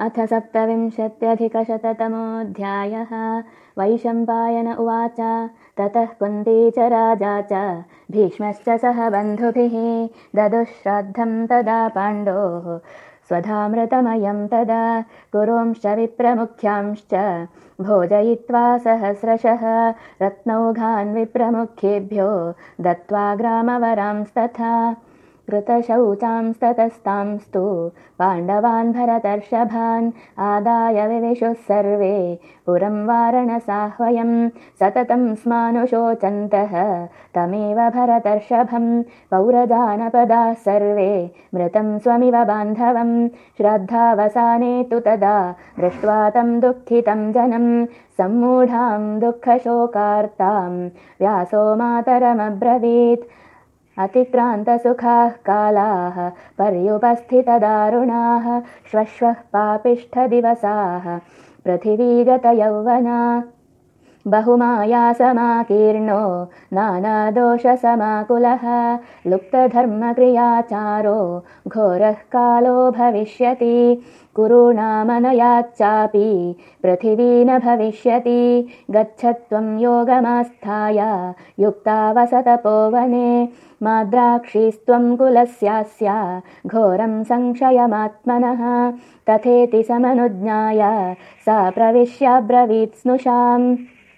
अथ सप्तविंशत्यधिकशततमोऽध्यायः। वैशम्पायन उवाच। ततः कुन्ती च राजा च। भीष्मश्च सह बन्धुभिः ददुःश्राद्धं तदा पाण्डोः। स्वधामृतमयं तदा गुरोंश्च विप्रमुख्यांश्च भोजयित्वा सहस्रशः रत्नौघान् विप्रमुख्येभ्यो दत्त्वा ग्रामवरांस्तथा कृतशौचांस्ततस्तांस्तु। पाण्डवान् भरतर्षभान् आदाय विविशुः सर्वे। पुरं वारणसाह्वयं सततं स्मानुशोचन्तः। तमेव भरतर्षभं पौरजानपदाः सर्वे। मृतं स्वमिव बान्धवं श्रद्धावसाने तु तदा। दृष्ट्वा तं दुःखितं जनं सम्मूढां दुःखशोकार्तां। व्यासो मातरमब्रवीत् अतिक्रान्तसुखाः कालाः पर्युपस्थितदारुणाः श्वश्वः पापिष्ठदिवसाः पृथिवीगतयौवना बहुमायासमाकीर्णो नानादोषसमाकुलः लुप्तधर्मक्रियाचारो घोरः कालो भविष्यति कुरूणामनयाच्चापि पृथिवी न भविष्यति गच्छ त्वं योगमास्थाय युक्तावसतपोवने माद्राक्षीस्त्वं कुलस्यास्य घोरं संशयमात्मनः तथेति समनुज्ञाय सा प्रविश्याब्रवीत् स्नुषाम्